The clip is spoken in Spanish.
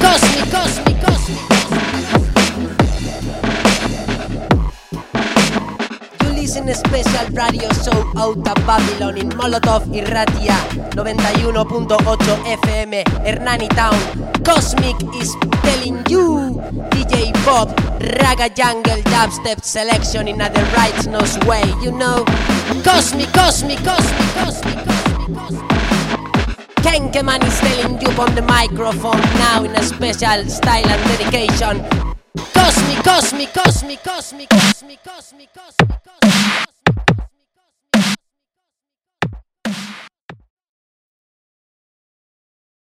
Cosmic. You listen special radio show out of Babylon in Molotov Irratia 91.8 FM Hernani Town. Cosmic is telling you DJ Bob Raga Jungle Dubstep selection in other right nose way, you know. Cosmic, Cosmic, Cosmic, Cosmic, Cosmic, Cosmic. Kenkeman is telling you on the microphone now in a special style and dedication. Cosmic, cosmic, cosmic, cosmic, cosmic, cosmic, cosmic, cosmic. cosmic.